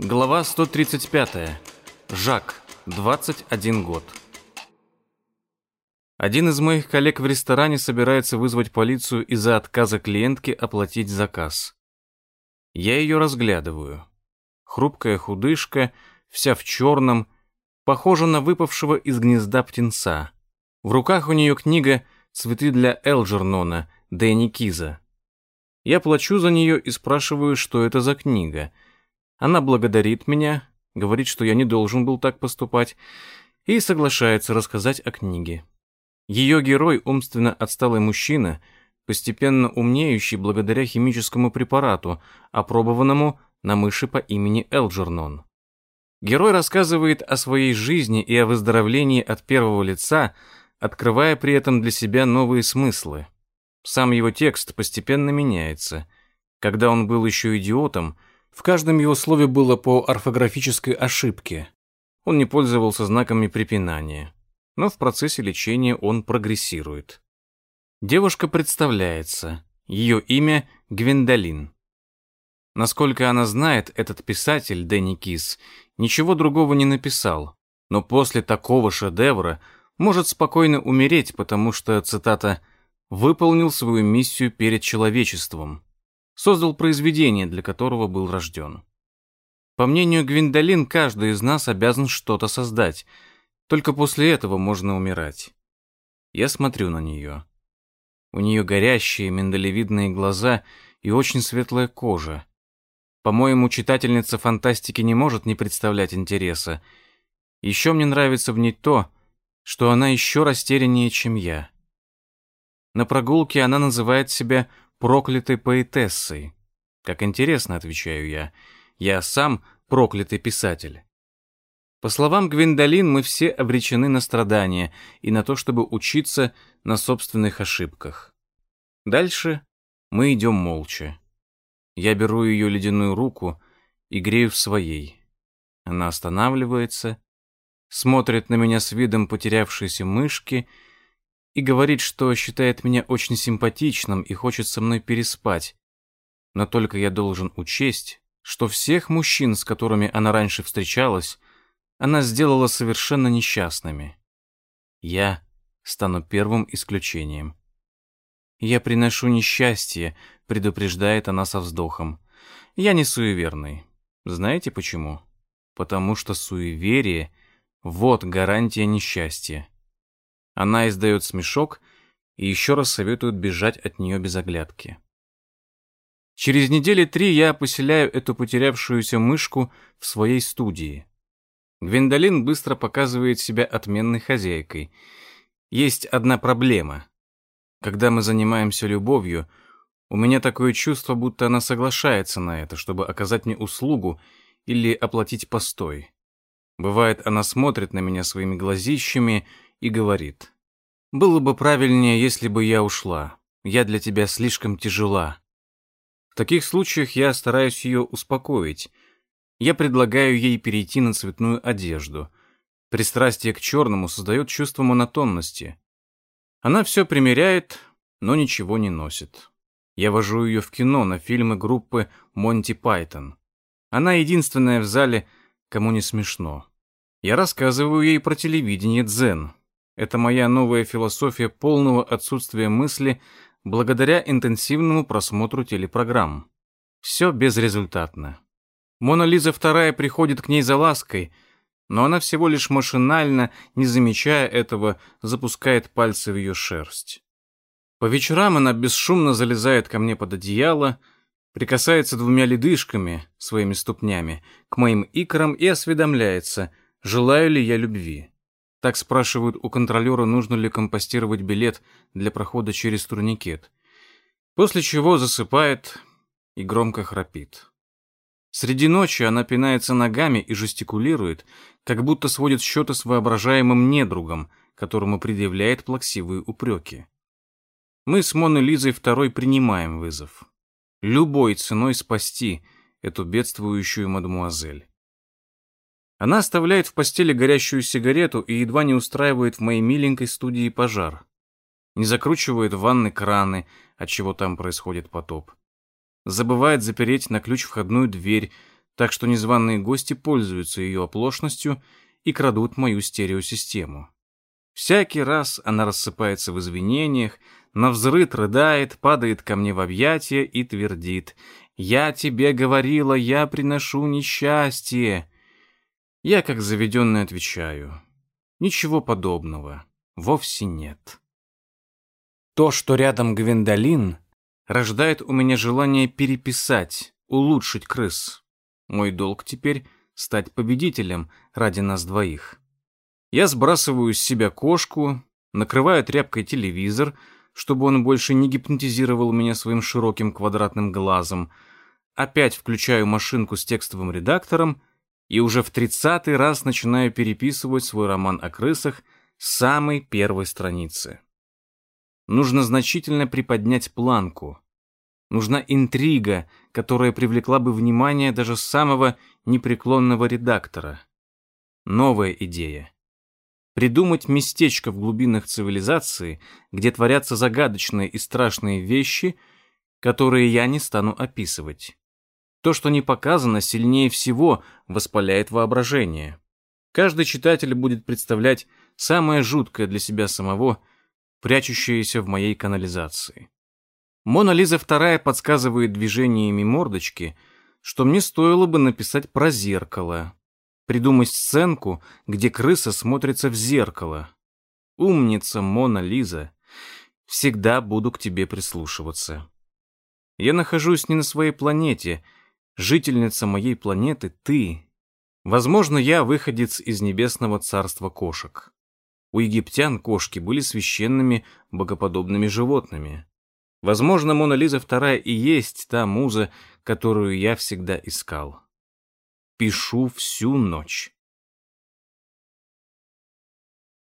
Глава 135. Жак, 21 год. Один из моих коллег в ресторане собирается вызвать полицию из-за отказа клиентки оплатить заказ. Я ее разглядываю. Хрупкая худышка, вся в черном, похожа на выпавшего из гнезда птенца. В руках у нее книга «Цветы для Элджернона» Дэнни Киза. Я плачу за нее и спрашиваю, что это за книга — она благодарит меня, говорит, что я не должен был так поступать, и соглашается рассказать о книге. Ее герой, умственно отсталый мужчина, постепенно умнеющий благодаря химическому препарату, опробованному на мыши по имени Элджернон. Герой рассказывает о своей жизни и о выздоровлении от первого лица, открывая при этом для себя новые смыслы. Сам его текст постепенно меняется. Когда он был еще идиотом, в каждом его слове было по орфографической ошибке. Он не пользовался знаками препинания. Но в процессе лечения он прогрессирует. Девушка представляется. Ее имя Гвендолин. Насколько она знает, этот писатель, Дэнни Кис, ничего другого не написал. Но после такого шедевра может спокойно умереть, потому что, цитата, «выполнил свою миссию перед человечеством» создал произведение, для которого был рожден. По мнению Гвиндолин, каждый из нас обязан что-то создать. Только после этого можно умирать. Я смотрю на нее. У нее горящие миндалевидные глаза и очень светлая кожа. По-моему, читательница фантастики не может не представлять интереса. Еще мне нравится в ней то, что она еще растеряннее, чем я. На прогулке она называет себя проклятой поэтессой. Как интересно, отвечаю я. Я сам проклятый писатель. По словам Гвиндолин, мы все обречены на страдания и на то, чтобы учиться на собственных ошибках. Дальше мы идем молча. Я беру ее ледяную руку и грею в своей. Она останавливается, смотрит на меня с видом потерявшейся мышки и говорит, что считает меня очень симпатичным и хочет со мной переспать. Но только я должен учесть, что всех мужчин, с которыми она раньше встречалась, она сделала совершенно несчастными. Я стану первым исключением. «Я приношу несчастье», — предупреждает она со вздохом. «Я не суеверный. Знаете почему? Потому что суеверие — вот гарантия несчастья. Она издает смешок и еще раз советует бежать от нее без оглядки. Через недели три я поселяю эту потерявшуюся мышку в своей студии. Гвендолин быстро показывает себя отменной хозяйкой. Есть одна проблема. Когда мы занимаемся любовью, у меня такое чувство, будто она соглашается на это, чтобы оказать мне услугу или оплатить постой. Бывает, она смотрит на меня своими глазищами и говорит. «Было бы правильнее, если бы я ушла. Я для тебя слишком тяжела». В таких случаях я стараюсь ее успокоить. Я предлагаю ей перейти на цветную одежду. Пристрастие к черному создает чувство монотонности. Она все примеряет, но ничего не носит. Я вожу ее в кино на фильмы группы «Монти Пайтон». Она единственная в зале, кому не смешно. Я рассказываю ей про телевидение «Дзен», это моя новая философия полного отсутствия мысли благодаря интенсивному просмотру телепрограмм. Все безрезультатно. Мона Лиза II приходит к ней за лаской, но она всего лишь машинально, не замечая этого, запускает пальцы в ее шерсть. По вечерам она бесшумно залезает ко мне под одеяло, прикасается двумя ледышками, своими ступнями, к моим икрам и осведомляется, желаю ли я любви. Так спрашивают у контролера, нужно ли компостировать билет для прохода через турникет. После чего засыпает и громко храпит. Среди ночи она пинается ногами и жестикулирует, как будто сводит счеты с воображаемым недругом, которому предъявляет плаксивые упреки. Мы с Моной Лизой второй принимаем вызов. Любой ценой спасти эту бедствующую мадемуазель. Она оставляет в постели горящую сигарету и едва не устраивает в моей миленькой студии пожар. Не закручивает в ванны краны, от чего там происходит потоп. Забывает запереть на ключ входную дверь, так что незваные гости пользуются ее оплошностью и крадут мою стереосистему. Всякий раз она рассыпается в извинениях, навзрыд рыдает, падает ко мне в объятия и твердит «Я тебе говорила, я приношу несчастье». Я, как заведенный, отвечаю «Ничего подобного, вовсе нет». То, что рядом Гвендолин, рождает у меня желание переписать, улучшить крыс. Мой долг теперь стать победителем ради нас двоих. Я сбрасываю с себя кошку, накрываю тряпкой телевизор, чтобы он больше не гипнотизировал меня своим широким квадратным глазом, опять включаю машинку с текстовым редактором и уже в тридцатый раз начинаю переписывать свой роман о крысах с самой первой страницы. Нужно значительно приподнять планку. Нужна интрига, которая привлекла бы внимание даже самого непреклонного редактора. Новая идея. Придумать местечко в глубинах цивилизации, где творятся загадочные и страшные вещи, которые я не стану описывать. То, что не показано, сильнее всего воспаляет воображение. Каждый читатель будет представлять самое жуткое для себя самого, прячущееся в моей канализации. Мона Лиза II подсказывает движениями мордочки, что мне стоило бы написать про зеркало, придумать сценку, где крыса смотрится в зеркало. Умница, Мона Лиза. Всегда буду к тебе прислушиваться. Я нахожусь не на своей планете. Жительница моей планеты — ты. Возможно, я выходец из небесного царства кошек. У египтян кошки были священными богоподобными животными. Возможно, Мона Лиза II и есть та муза, которую я всегда искал. Пишу всю ночь.